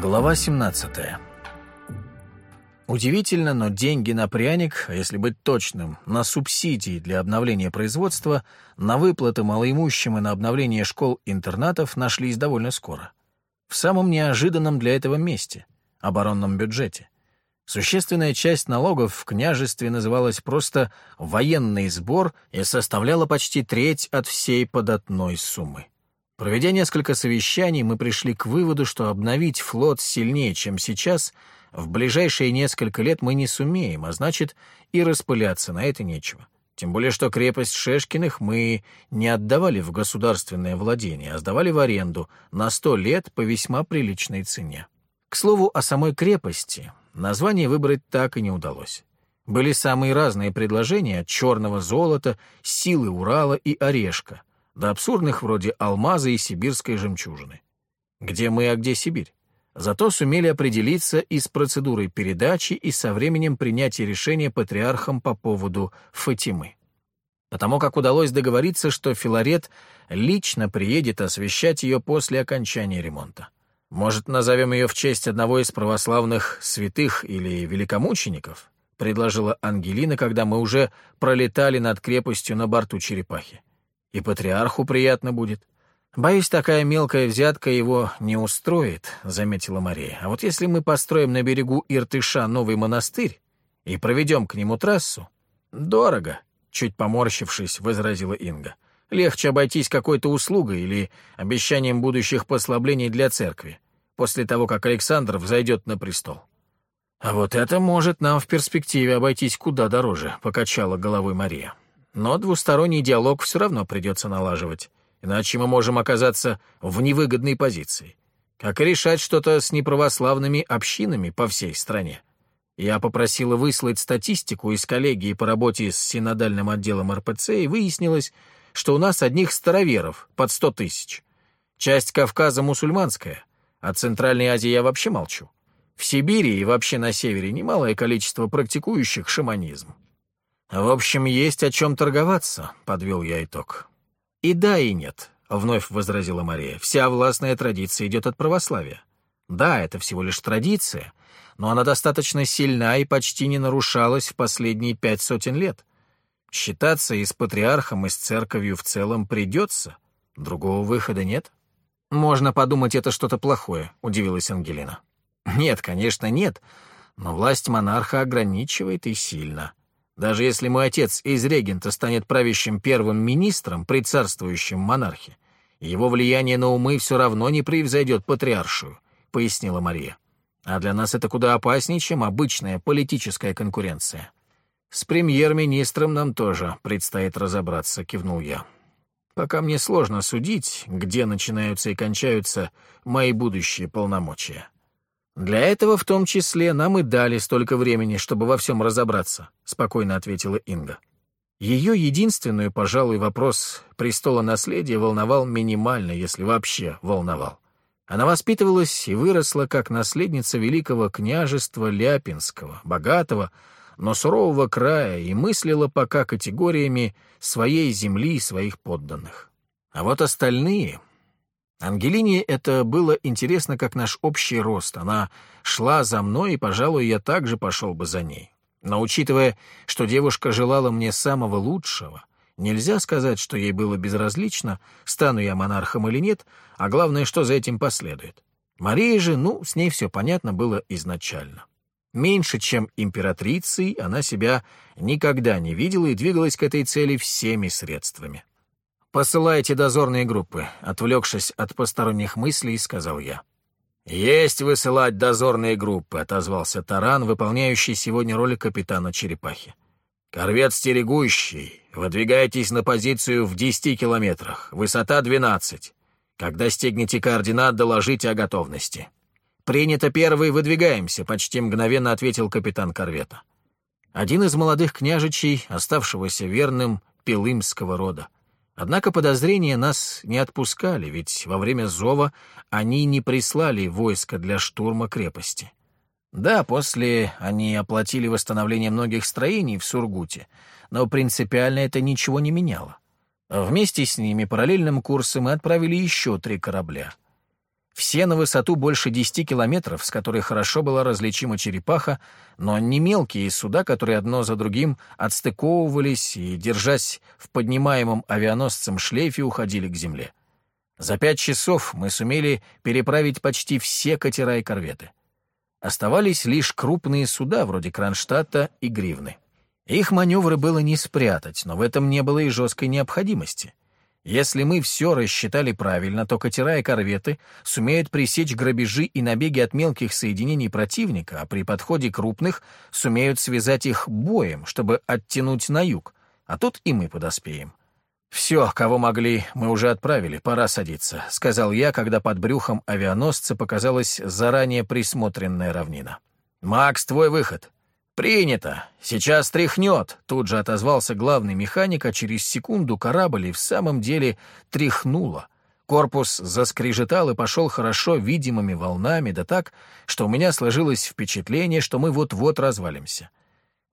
Глава 17 Удивительно, но деньги на пряник, а если быть точным, на субсидии для обновления производства, на выплаты малоимущим и на обновление школ-интернатов нашлись довольно скоро. В самом неожиданном для этого месте — оборонном бюджете. Существенная часть налогов в княжестве называлась просто «военный сбор» и составляла почти треть от всей податной суммы. Проведя несколько совещаний, мы пришли к выводу, что обновить флот сильнее, чем сейчас, в ближайшие несколько лет мы не сумеем, а значит, и распыляться на это нечего. Тем более, что крепость Шешкиных мы не отдавали в государственное владение, а сдавали в аренду на сто лет по весьма приличной цене. К слову, о самой крепости название выбрать так и не удалось. Были самые разные предложения от черного золота, силы Урала и орешка — до абсурдных вроде алмаза и сибирской жемчужины. Где мы, а где Сибирь? Зато сумели определиться и с процедурой передачи, и со временем принятия решения патриархом по поводу Фатимы. Потому как удалось договориться, что Филарет лично приедет освещать ее после окончания ремонта. Может, назовем ее в честь одного из православных святых или великомучеников? предложила Ангелина, когда мы уже пролетали над крепостью на борту черепахи. И патриарху приятно будет. Боюсь, такая мелкая взятка его не устроит, — заметила Мария. А вот если мы построим на берегу Иртыша новый монастырь и проведем к нему трассу, дорого, — чуть поморщившись, возразила Инга. Легче обойтись какой-то услугой или обещанием будущих послаблений для церкви, после того, как Александр взойдет на престол. А вот это может нам в перспективе обойтись куда дороже, — покачала головой Мария. Но двусторонний диалог все равно придется налаживать, иначе мы можем оказаться в невыгодной позиции. Как решать что-то с неправославными общинами по всей стране? Я попросила выслать статистику из коллегии по работе с синодальным отделом РПЦ, и выяснилось, что у нас одних староверов под сто тысяч. Часть Кавказа мусульманская, а Центральной Азии я вообще молчу. В Сибири и вообще на севере немалое количество практикующих шаманизм. «В общем, есть о чем торговаться», — подвел я итог. «И да, и нет», — вновь возразила Мария. «Вся властная традиция идет от православия. Да, это всего лишь традиция, но она достаточно сильна и почти не нарушалась в последние пять сотен лет. Считаться и с патриархом, и с церковью в целом придется. Другого выхода нет». «Можно подумать, это что-то плохое», — удивилась Ангелина. «Нет, конечно, нет, но власть монарха ограничивает и сильно». Даже если мой отец из регента станет правящим первым министром при царствующем монархе, его влияние на умы все равно не превзойдет патриаршую, — пояснила Мария. А для нас это куда опаснее, чем обычная политическая конкуренция. С премьер-министром нам тоже предстоит разобраться, — кивнул я. Пока мне сложно судить, где начинаются и кончаются мои будущие полномочия. «Для этого в том числе нам и дали столько времени, чтобы во всем разобраться», — спокойно ответила Инга. Ее единственный, пожалуй, вопрос престола наследия волновал минимально, если вообще волновал. Она воспитывалась и выросла как наследница великого княжества Ляпинского, богатого, но сурового края, и мыслила пока категориями своей земли и своих подданных. А вот остальные, Ангелине это было интересно, как наш общий рост. Она шла за мной, и, пожалуй, я также пошел бы за ней. Но учитывая, что девушка желала мне самого лучшего, нельзя сказать, что ей было безразлично, стану я монархом или нет, а главное, что за этим последует. Мария же, ну, с ней все понятно было изначально. Меньше, чем императрицей, она себя никогда не видела и двигалась к этой цели всеми средствами. «Посылайте дозорные группы», — отвлекшись от посторонних мыслей, сказал я. «Есть высылать дозорные группы», — отозвался Таран, выполняющий сегодня роль капитана Черепахи. «Корвет стерегущий. Выдвигайтесь на позицию в десяти километрах. Высота двенадцать. Когда стигнете координат, доложите о готовности». «Принято первый, выдвигаемся», — почти мгновенно ответил капитан корвета. Один из молодых княжичей, оставшегося верным Пилымского рода. Однако подозрения нас не отпускали, ведь во время зова они не прислали войска для штурма крепости. Да, после они оплатили восстановление многих строений в Сургуте, но принципиально это ничего не меняло. Вместе с ними параллельным курсом мы отправили еще три корабля. Все на высоту больше 10 километров, с которой хорошо была различима черепаха, но не мелкие суда, которые одно за другим отстыковывались и, держась в поднимаемом авианосцем шлейфе, уходили к земле. За пять часов мы сумели переправить почти все катера и корветы. Оставались лишь крупные суда, вроде Кронштадта и Гривны. Их маневры было не спрятать, но в этом не было и жесткой необходимости. Если мы все рассчитали правильно, то катера и корветы сумеют пресечь грабежи и набеги от мелких соединений противника, а при подходе крупных сумеют связать их боем, чтобы оттянуть на юг, а тут и мы подоспеем. «Все, кого могли, мы уже отправили, пора садиться», — сказал я, когда под брюхом авианосца показалась заранее присмотренная равнина. «Макс, твой выход». «Принято! Сейчас тряхнет!» — тут же отозвался главный механик, а через секунду корабль и в самом деле тряхнуло. Корпус заскрежетал и пошел хорошо видимыми волнами, да так, что у меня сложилось впечатление, что мы вот-вот развалимся.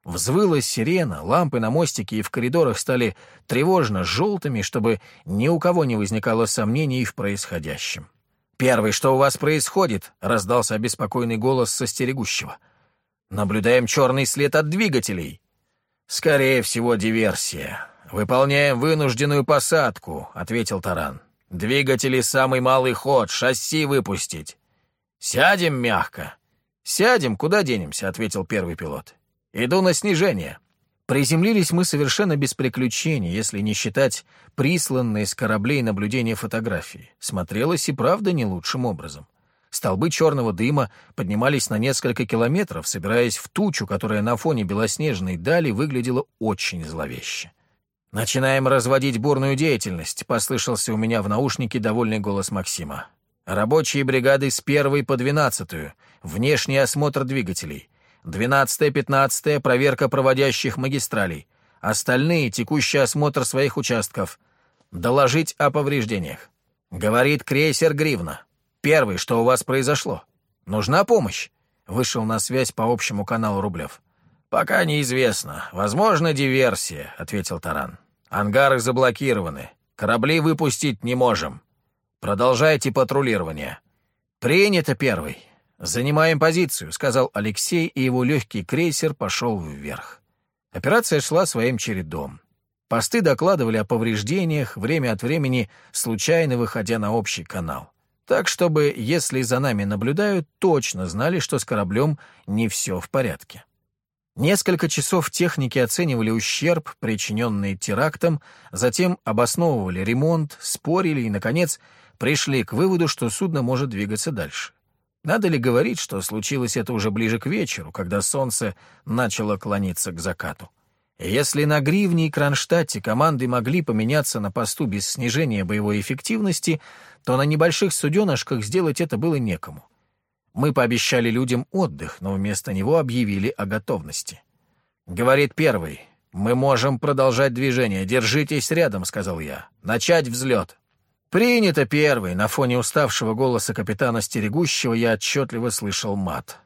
Взвыла сирена, лампы на мостике и в коридорах стали тревожно желтыми, чтобы ни у кого не возникало сомнений в происходящем. «Первый, что у вас происходит?» — раздался обеспокоенный голос состерегущего. Наблюдаем черный след от двигателей. Скорее всего, диверсия. Выполняем вынужденную посадку, ответил Таран. Двигатели самый малый ход, шасси выпустить. Сядем мягко. Сядем, куда денемся, ответил первый пилот. Иду на снижение. Приземлились мы совершенно без приключений, если не считать присланные с кораблей наблюдения фотографии. Смотрелось и правда не лучшим образом. Столбы черного дыма поднимались на несколько километров, собираясь в тучу, которая на фоне белоснежной дали выглядела очень зловеще. «Начинаем разводить бурную деятельность», — послышался у меня в наушнике довольный голос Максима. «Рабочие бригады с первой по двенадцатую, внешний осмотр двигателей, двенадцатая, пятнадцатая — проверка проводящих магистралей, остальные — текущий осмотр своих участков, доложить о повреждениях». Говорит крейсер «Гривна». Первый, что у вас произошло? Нужна помощь?» Вышел на связь по общему каналу Рублев. «Пока неизвестно. Возможно, диверсия», — ответил Таран. «Ангары заблокированы. Корабли выпустить не можем. Продолжайте патрулирование». «Принято, первый. Занимаем позицию», — сказал Алексей, и его легкий крейсер пошел вверх. Операция шла своим чередом. Посты докладывали о повреждениях, время от времени случайно выходя на общий канал так чтобы, если за нами наблюдают, точно знали, что с кораблем не все в порядке. Несколько часов техники оценивали ущерб, причиненный терактом, затем обосновывали ремонт, спорили и, наконец, пришли к выводу, что судно может двигаться дальше. Надо ли говорить, что случилось это уже ближе к вечеру, когда солнце начало клониться к закату? Если на Гривне и Кронштадте команды могли поменяться на посту без снижения боевой эффективности, то на небольших суденышках сделать это было некому. Мы пообещали людям отдых, но вместо него объявили о готовности. Говорит первый. «Мы можем продолжать движение. Держитесь рядом», — сказал я. «Начать взлет». «Принято первый». На фоне уставшего голоса капитана Стерегущего я отчетливо слышал мат.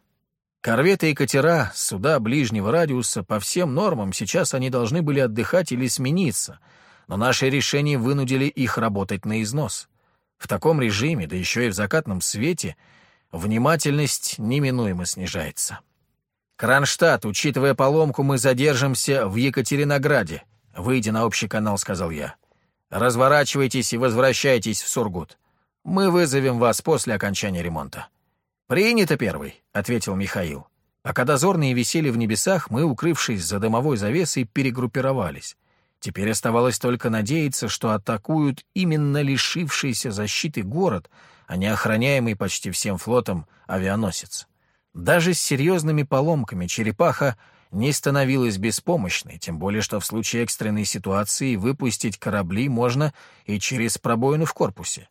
Корветы и катера, суда ближнего радиуса, по всем нормам сейчас они должны были отдыхать или смениться, но наши решения вынудили их работать на износ. В таком режиме, да еще и в закатном свете, внимательность неминуемо снижается. «Кронштадт, учитывая поломку, мы задержимся в Екатеринограде», — выйдя на общий канал, сказал я. «Разворачивайтесь и возвращайтесь в Сургут. Мы вызовем вас после окончания ремонта». «Принято первый», — ответил Михаил. Пока дозорные висели в небесах, мы, укрывшись за дымовой завесой, перегруппировались. Теперь оставалось только надеяться, что атакуют именно лишившийся защиты город, а не охраняемый почти всем флотом авианосец. Даже с серьезными поломками черепаха не становилась беспомощной, тем более что в случае экстренной ситуации выпустить корабли можно и через пробоину в корпусе,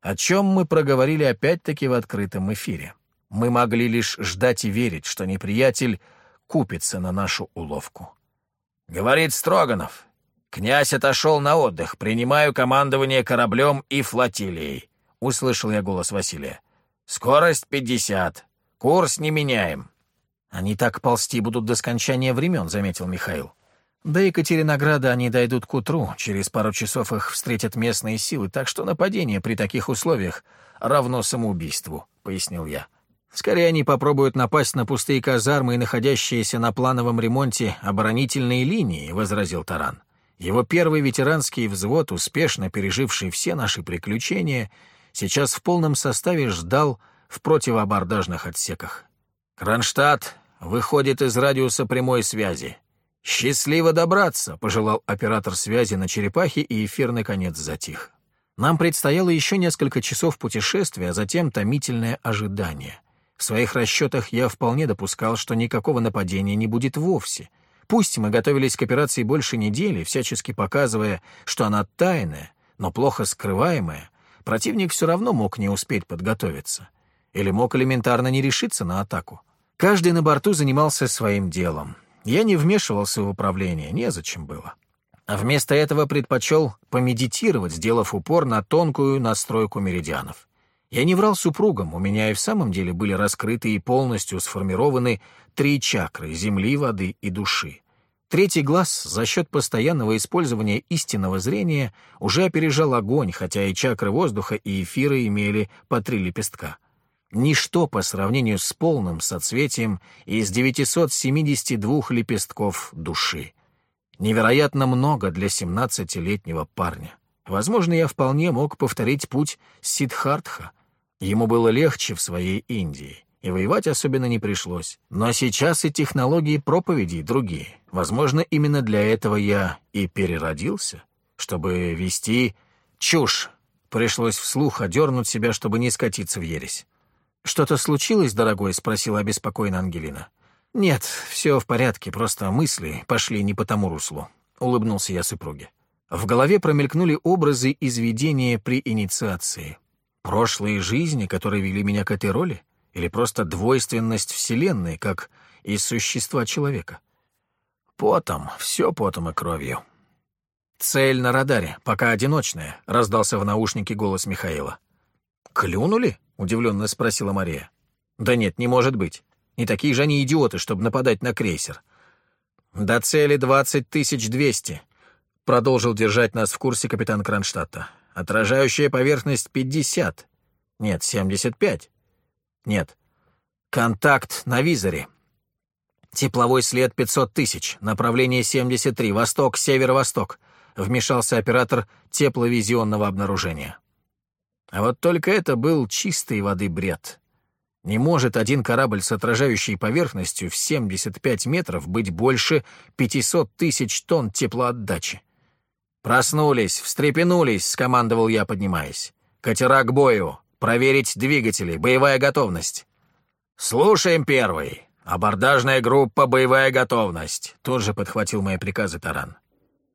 о чем мы проговорили опять-таки в открытом эфире. Мы могли лишь ждать и верить, что неприятель купится на нашу уловку. Говорит Строганов. Князь отошел на отдых, принимаю командование кораблем и флотилией. Услышал я голос Василия. Скорость пятьдесят. Курс не меняем. Они так ползти будут до скончания времен, заметил Михаил. До Екатеринограда они дойдут к утру, через пару часов их встретят местные силы, так что нападение при таких условиях равно самоубийству», — пояснил я. «Скорее они попробуют напасть на пустые казармы и находящиеся на плановом ремонте оборонительные линии», — возразил Таран. Его первый ветеранский взвод, успешно переживший все наши приключения, сейчас в полном составе ждал в противоабордажных отсеках. «Кронштадт выходит из радиуса прямой связи. «Счастливо добраться!» — пожелал оператор связи на черепахе, и эфир наконец затих. Нам предстояло еще несколько часов путешествия, а затем томительное ожидание. В своих расчетах я вполне допускал, что никакого нападения не будет вовсе. Пусть мы готовились к операции больше недели, всячески показывая, что она тайная, но плохо скрываемая, противник все равно мог не успеть подготовиться. Или мог элементарно не решиться на атаку. Каждый на борту занимался своим делом. Я не вмешивался в управление, незачем было. А вместо этого предпочел помедитировать, сделав упор на тонкую настройку меридианов. Я не врал супругам, у меня и в самом деле были раскрыты и полностью сформированы три чакры — земли, воды и души. Третий глаз за счет постоянного использования истинного зрения уже опережал огонь, хотя и чакры воздуха и эфира имели по три лепестка — Ничто по сравнению с полным соцветием из 972 лепестков души. Невероятно много для 17-летнего парня. Возможно, я вполне мог повторить путь Сидхартха. Ему было легче в своей Индии, и воевать особенно не пришлось. Но сейчас и технологии проповедей другие. Возможно, именно для этого я и переродился, чтобы вести чушь. Пришлось вслух одернуть себя, чтобы не скатиться в ересь. «Что-то случилось, дорогой?» — спросила обеспокоена Ангелина. «Нет, все в порядке, просто мысли пошли не по тому руслу», — улыбнулся я супруге. В голове промелькнули образы из видения при инициации. Прошлые жизни, которые вели меня к этой роли? Или просто двойственность Вселенной, как из существа человека? Потом, все потом и кровью. «Цель на радаре, пока одиночная», — раздался в наушнике голос Михаила. «Клюнули?» — удивленно спросила Мария. «Да нет, не может быть. Не такие же они идиоты, чтобы нападать на крейсер». «До цели двадцать тысяч двести», — продолжил держать нас в курсе капитан Кронштадта. «Отражающая поверхность пятьдесят. Нет, семьдесят пять. Нет. Контакт на визоре. Тепловой след пятьсот тысяч. Направление семьдесят три. Восток, северо-восток», — вмешался оператор тепловизионного обнаружения. А вот только это был чистой воды бред. Не может один корабль с отражающей поверхностью в 75 метров быть больше 500 тысяч тонн теплоотдачи. «Проснулись, встрепенулись», — скомандовал я, поднимаясь. «Катера к бою! Проверить двигатели! Боевая готовность!» «Слушаем первый! Абордажная группа «Боевая готовность!» Тут же подхватил мои приказы Таран.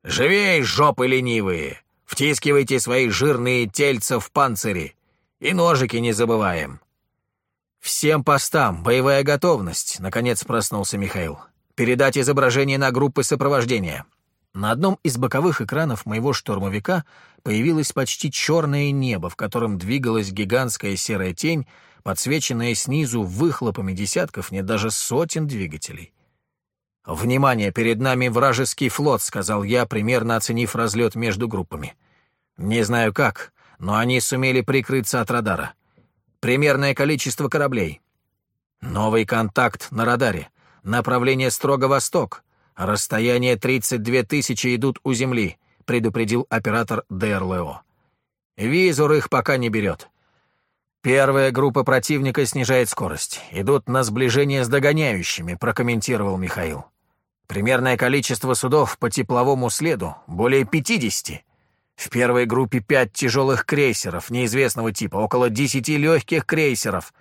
«Живей, жопы ленивые! Втискивайте свои жирные тельца в панцири. И ножики не забываем». «Всем постам, боевая готовность», — наконец проснулся Михаил. «Передать изображение на группы сопровождения». На одном из боковых экранов моего штурмовика появилось почти черное небо, в котором двигалась гигантская серая тень, подсвеченная снизу выхлопами десятков, нет даже сотен двигателей. «Внимание, перед нами вражеский флот», — сказал я, примерно оценив разлет между группами. «Не знаю как, но они сумели прикрыться от радара. Примерное количество кораблей. Новый контакт на радаре. Направление строго восток. Расстояние 32 тысячи идут у Земли», — предупредил оператор ДРЛО. «Визор их пока не берет». «Первая группа противника снижает скорость. Идут на сближение с догоняющими», — прокомментировал Михаил. Примерное количество судов по тепловому следу — более 50. В первой группе пять тяжелых крейсеров неизвестного типа, около десяти легких крейсеров.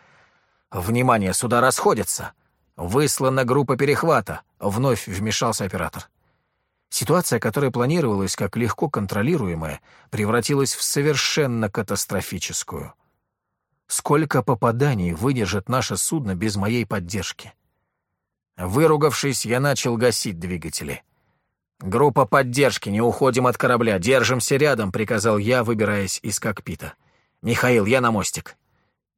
Внимание, суда расходятся. Выслана группа перехвата. Вновь вмешался оператор. Ситуация, которая планировалась как легко контролируемая, превратилась в совершенно катастрофическую. Сколько попаданий выдержит наше судно без моей поддержки? Выругавшись, я начал гасить двигатели. «Группа поддержки, не уходим от корабля, держимся рядом», — приказал я, выбираясь из кокпита. «Михаил, я на мостик».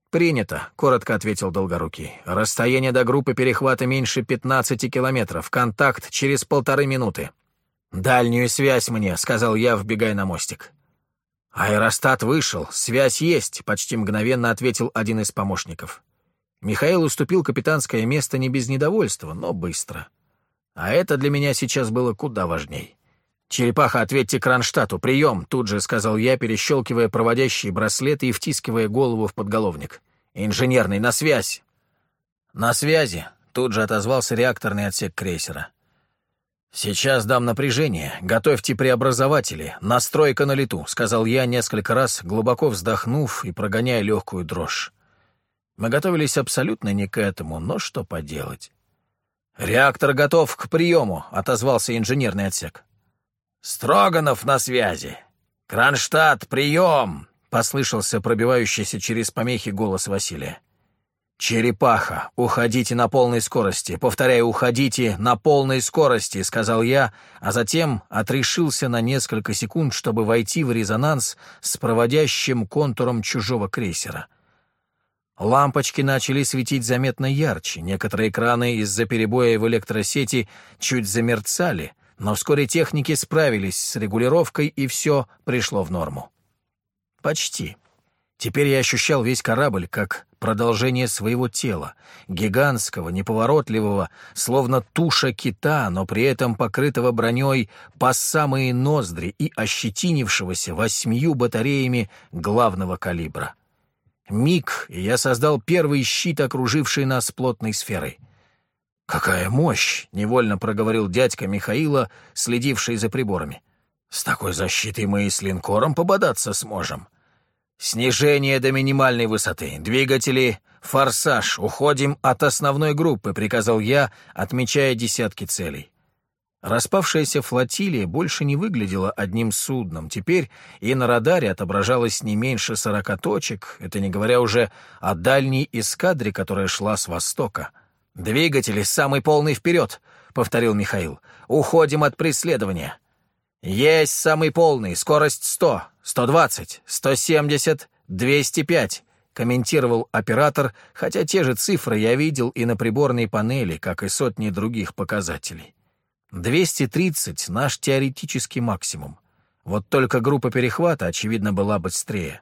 «Принято», — коротко ответил Долгорукий. «Расстояние до группы перехвата меньше 15 километров. Контакт через полторы минуты». «Дальнюю связь мне», — сказал я, вбегая на мостик. «Аэростат вышел, связь есть», — почти мгновенно ответил один из помощников. Михаил уступил капитанское место не без недовольства, но быстро. А это для меня сейчас было куда важней. «Черепаха, ответьте Кронштадту, прием!» — тут же сказал я, перещелкивая проводящие браслеты и втискивая голову в подголовник. «Инженерный, на связь!» «На связи!» — тут же отозвался реакторный отсек крейсера. «Сейчас дам напряжение. Готовьте преобразователи. Настройка на лету», — сказал я несколько раз, глубоко вздохнув и прогоняя легкую дрожь. Мы готовились абсолютно не к этому, но что поделать. «Реактор готов к приему», — отозвался инженерный отсек. «Строганов на связи! Кронштадт, прием!» — послышался пробивающийся через помехи голос Василия. «Черепаха, уходите на полной скорости. Повторяю, уходите на полной скорости», — сказал я, а затем отрешился на несколько секунд, чтобы войти в резонанс с проводящим контуром чужого крейсера. Лампочки начали светить заметно ярче, некоторые экраны из-за перебоя в электросети чуть замерцали, но вскоре техники справились с регулировкой, и все пришло в норму. Почти. Теперь я ощущал весь корабль как продолжение своего тела, гигантского, неповоротливого, словно туша кита, но при этом покрытого броней по самые ноздри и ощетинившегося восьмию батареями главного калибра. Миг, и я создал первый щит, окруживший нас плотной сферой. «Какая мощь!» — невольно проговорил дядька Михаила, следивший за приборами. «С такой защитой мы и с линкором пободаться сможем». «Снижение до минимальной высоты. Двигатели. Форсаж. Уходим от основной группы», — приказал я, отмечая десятки целей. Распавшаяся флотилия больше не выглядела одним судном. Теперь и на радаре отображалось не меньше сорока точек, это не говоря уже о дальней эскадре, которая шла с востока. «Двигатели самый полный вперед!» — повторил Михаил. «Уходим от преследования!» «Есть самый полный, скорость сто, сто двадцать, сто семьдесят, двести пять», — комментировал оператор, хотя те же цифры я видел и на приборной панели, как и сотни других показателей. Двести тридцать — наш теоретический максимум. Вот только группа перехвата, очевидно, была быстрее.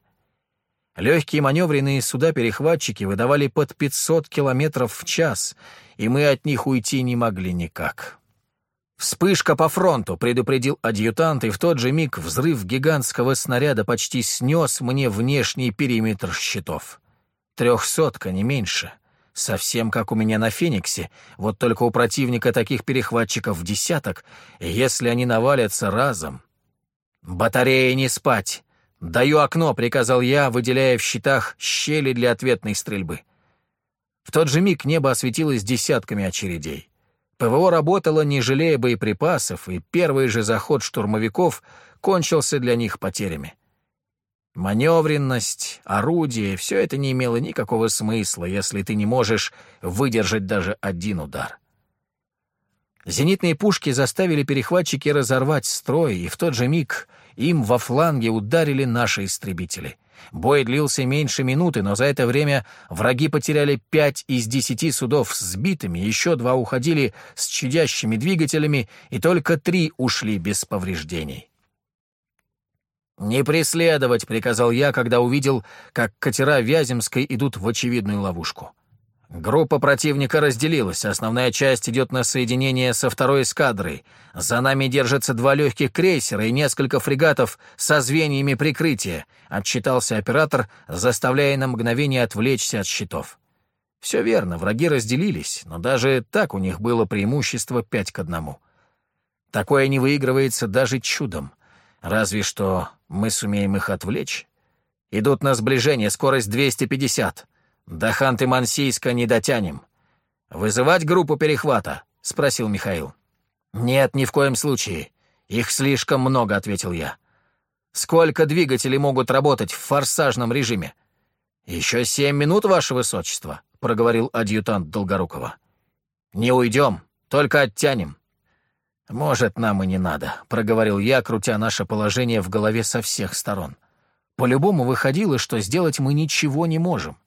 Легкие маневренные суда-перехватчики выдавали под 500 километров в час, и мы от них уйти не могли никак. «Вспышка по фронту», — предупредил адъютант, и в тот же миг взрыв гигантского снаряда почти снес мне внешний периметр щитов. Трехсотка, не меньше. Совсем как у меня на «Фениксе», вот только у противника таких перехватчиков десяток, и если они навалятся разом... «Батареи не спать!» «Даю окно», — приказал я, выделяя в щитах щели для ответной стрельбы. В тот же миг небо осветилось десятками очередей. ПВО работало, не жалея боеприпасов, и первый же заход штурмовиков кончился для них потерями. Маневренность, орудие — все это не имело никакого смысла, если ты не можешь выдержать даже один удар. Зенитные пушки заставили перехватчики разорвать строй, и в тот же миг им во фланге ударили наши истребители. Бой длился меньше минуты, но за это время враги потеряли пять из десяти судов сбитыми, еще два уходили с чадящими двигателями, и только три ушли без повреждений. «Не преследовать», — приказал я, когда увидел, как катера Вяземской идут в очевидную ловушку. Группа противника разделилась, основная часть идет на соединение со второй эскадрой. За нами держатся два легких крейсера и несколько фрегатов со звеньями прикрытия, отчитался оператор, заставляя на мгновение отвлечься от щитов. Все верно, враги разделились, но даже так у них было преимущество пять к одному. Такое не выигрывается даже чудом. Разве что мы сумеем их отвлечь. Идут на сближение, скорость 250. «До Ханты-Мансийска не дотянем. Вызывать группу перехвата?» — спросил Михаил. «Нет, ни в коем случае. Их слишком много», — ответил я. «Сколько двигателей могут работать в форсажном режиме?» «Еще семь минут, ваше высочество», — проговорил адъютант Долгорукова. «Не уйдем, только оттянем». «Может, нам и не надо», — проговорил я, крутя наше положение в голове со всех сторон. По-любому выходило, что сделать мы ничего не можем.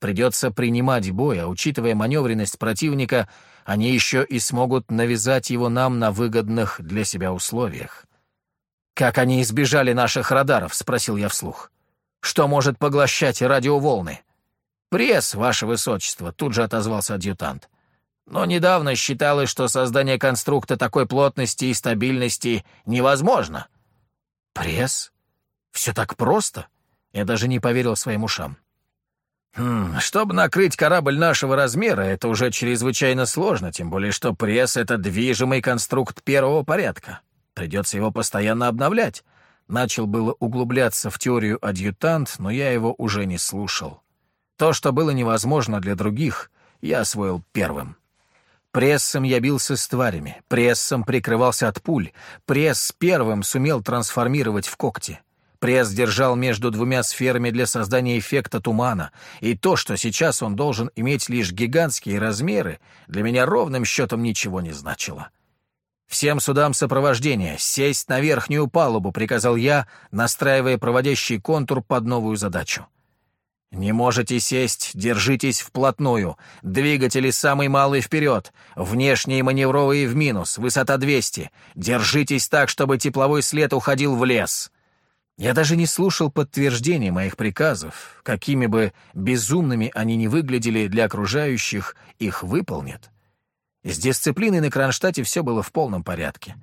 Придется принимать бой, а учитывая маневренность противника, они еще и смогут навязать его нам на выгодных для себя условиях. «Как они избежали наших радаров?» — спросил я вслух. «Что может поглощать радиоволны?» «Пресс, ваше высочество», — тут же отозвался адъютант. «Но недавно считалось, что создание конструкта такой плотности и стабильности невозможно». «Пресс? Все так просто?» Я даже не поверил своим ушам. Хм, чтобы накрыть корабль нашего размера, это уже чрезвычайно сложно, тем более что пресс — это движимый конструкт первого порядка. Придется его постоянно обновлять. Начал было углубляться в теорию адъютант, но я его уже не слушал. То, что было невозможно для других, я освоил первым. Прессом я бился с тварями, прессом прикрывался от пуль, пресс первым сумел трансформировать в когти. Пресс держал между двумя сферами для создания эффекта тумана, и то, что сейчас он должен иметь лишь гигантские размеры, для меня ровным счетом ничего не значило. «Всем судам сопровождения, сесть на верхнюю палубу», — приказал я, настраивая проводящий контур под новую задачу. «Не можете сесть, держитесь вплотную. Двигатели самый малый вперед, внешние маневровые в минус, высота 200. Держитесь так, чтобы тепловой след уходил в лес». Я даже не слушал подтверждений моих приказов. Какими бы безумными они ни выглядели для окружающих, их выполнят. С дисциплиной на Кронштадте все было в полном порядке.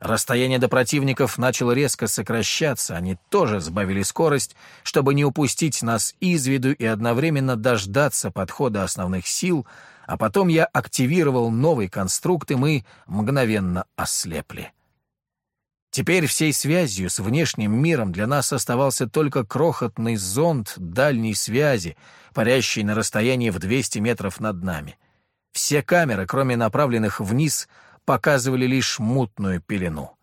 Расстояние до противников начало резко сокращаться, они тоже сбавили скорость, чтобы не упустить нас из виду и одновременно дождаться подхода основных сил, а потом я активировал новый конструкт, и мы мгновенно ослепли. Теперь всей связью с внешним миром для нас оставался только крохотный зонд дальней связи, парящий на расстоянии в 200 метров над нами. Все камеры, кроме направленных вниз, показывали лишь мутную пелену.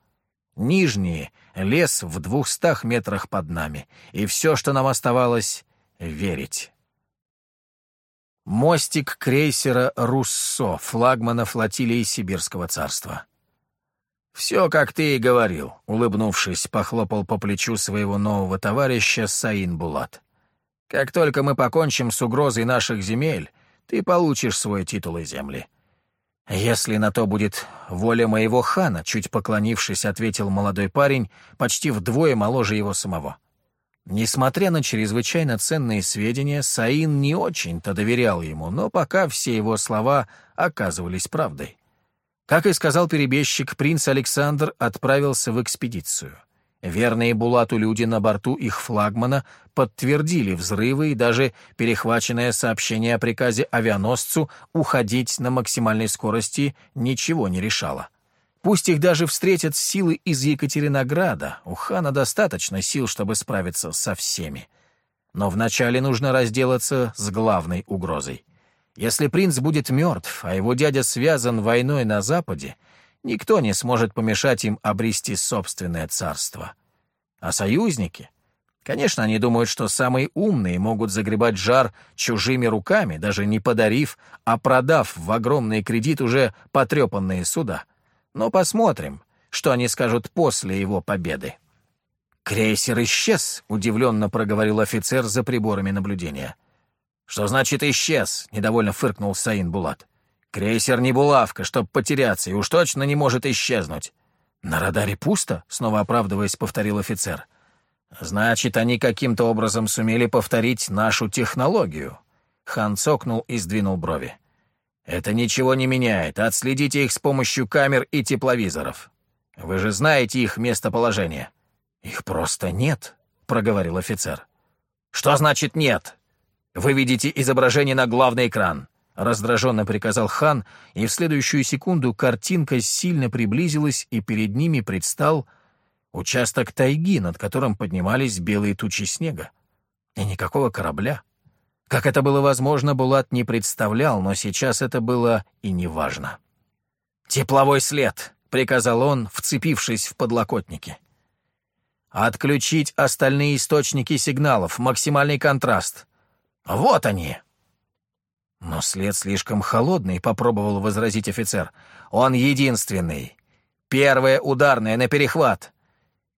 Нижние — лес в двухстах метрах под нами, и все, что нам оставалось — верить. Мостик крейсера «Руссо», флагмана флотилии Сибирского царства. «Все, как ты и говорил», — улыбнувшись, похлопал по плечу своего нового товарища Саин Булат. «Как только мы покончим с угрозой наших земель, ты получишь свой титул и земли». «Если на то будет воля моего хана», — чуть поклонившись, ответил молодой парень, почти вдвое моложе его самого. Несмотря на чрезвычайно ценные сведения, Саин не очень-то доверял ему, но пока все его слова оказывались правдой. Как и сказал перебежчик, принц Александр отправился в экспедицию. Верные Булату люди на борту их флагмана подтвердили взрывы и даже перехваченное сообщение о приказе авианосцу уходить на максимальной скорости ничего не решало. Пусть их даже встретят силы из Екатеринограда, у хана достаточно сил, чтобы справиться со всеми. Но вначале нужно разделаться с главной угрозой. Если принц будет мертв, а его дядя связан войной на Западе, никто не сможет помешать им обрести собственное царство. А союзники? Конечно, они думают, что самые умные могут загребать жар чужими руками, даже не подарив, а продав в огромный кредит уже потрепанные суда. Но посмотрим, что они скажут после его победы. «Крейсер исчез», — удивленно проговорил офицер за приборами наблюдения. — «Что значит исчез?» — недовольно фыркнул Саин Булат. «Крейсер не булавка, чтоб потеряться, и уж точно не может исчезнуть». «На радаре пусто?» — снова оправдываясь, повторил офицер. «Значит, они каким-то образом сумели повторить нашу технологию». Хан цокнул и сдвинул брови. «Это ничего не меняет. Отследите их с помощью камер и тепловизоров. Вы же знаете их местоположение». «Их просто нет», — проговорил офицер. «Что значит нет?» «Выведите изображение на главный экран», — раздраженно приказал хан, и в следующую секунду картинка сильно приблизилась, и перед ними предстал участок тайги, над которым поднимались белые тучи снега. И никакого корабля. Как это было возможно, Булат не представлял, но сейчас это было и неважно. «Тепловой след», — приказал он, вцепившись в подлокотники. «Отключить остальные источники сигналов, максимальный контраст. «Вот они!» «Но след слишком холодный», — попробовал возразить офицер. «Он единственный. Первая ударная на перехват.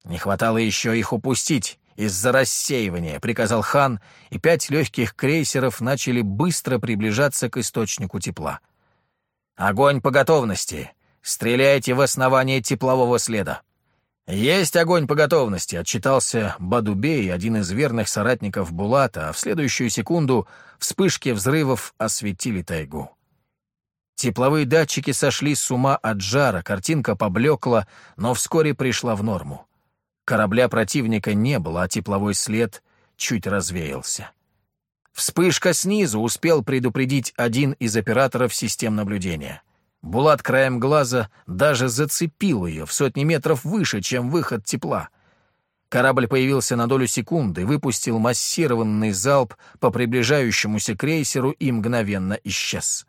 Не хватало еще их упустить, из-за рассеивания», — приказал хан, и пять легких крейсеров начали быстро приближаться к источнику тепла. «Огонь по готовности! Стреляйте в основание теплового следа!» «Есть огонь по готовности», — отчитался Бадубей, один из верных соратников Булата, а в следующую секунду вспышки взрывов осветили тайгу. Тепловые датчики сошли с ума от жара, картинка поблекла, но вскоре пришла в норму. Корабля противника не было, а тепловой след чуть развеялся. Вспышка снизу успел предупредить один из операторов систем наблюдения. Булат краем глаза даже зацепил ее в сотни метров выше, чем выход тепла. Корабль появился на долю секунды, выпустил массированный залп по приближающемуся крейсеру и мгновенно исчез.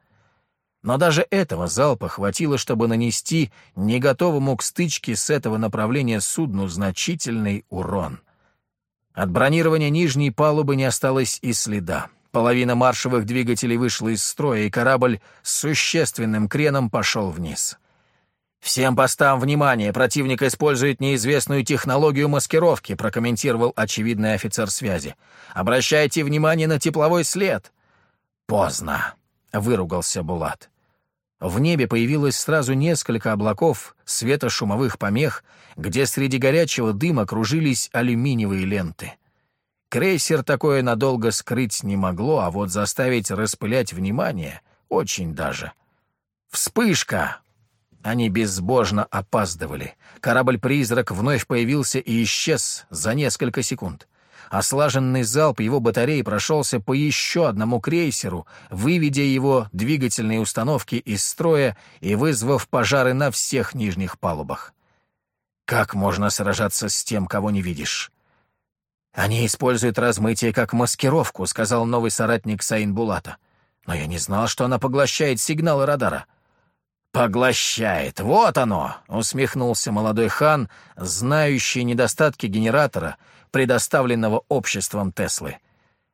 Но даже этого залпа хватило, чтобы нанести не готовому к стычке с этого направления судну значительный урон. От бронирования нижней палубы не осталось и следа. Половина маршевых двигателей вышла из строя, и корабль с существенным креном пошел вниз. «Всем постам внимание! Противник использует неизвестную технологию маскировки», прокомментировал очевидный офицер связи. «Обращайте внимание на тепловой след». «Поздно», — выругался Булат. В небе появилось сразу несколько облаков светошумовых помех, где среди горячего дыма кружились алюминиевые ленты. Крейсер такое надолго скрыть не могло, а вот заставить распылять внимание очень даже. Вспышка! Они безбожно опаздывали. Корабль-призрак вновь появился и исчез за несколько секунд. А слаженный залп его батареи прошелся по еще одному крейсеру, выведя его двигательные установки из строя и вызвав пожары на всех нижних палубах. Как можно сражаться с тем, кого не видишь? «Они используют размытие как маскировку», — сказал новый соратник Саин Булата. «Но я не знал, что она поглощает сигналы радара». «Поглощает! Вот оно!» — усмехнулся молодой хан, знающий недостатки генератора, предоставленного обществом Теслы.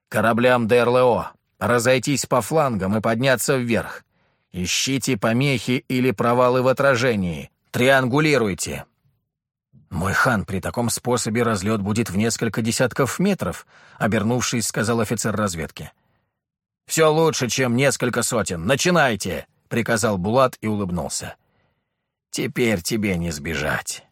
«Кораблям ДРЛО разойтись по флангам и подняться вверх. Ищите помехи или провалы в отражении. Триангулируйте. «Мой хан, при таком способе разлет будет в несколько десятков метров», — обернувшись, сказал офицер разведки. «Все лучше, чем несколько сотен. Начинайте!» — приказал Булат и улыбнулся. «Теперь тебе не сбежать».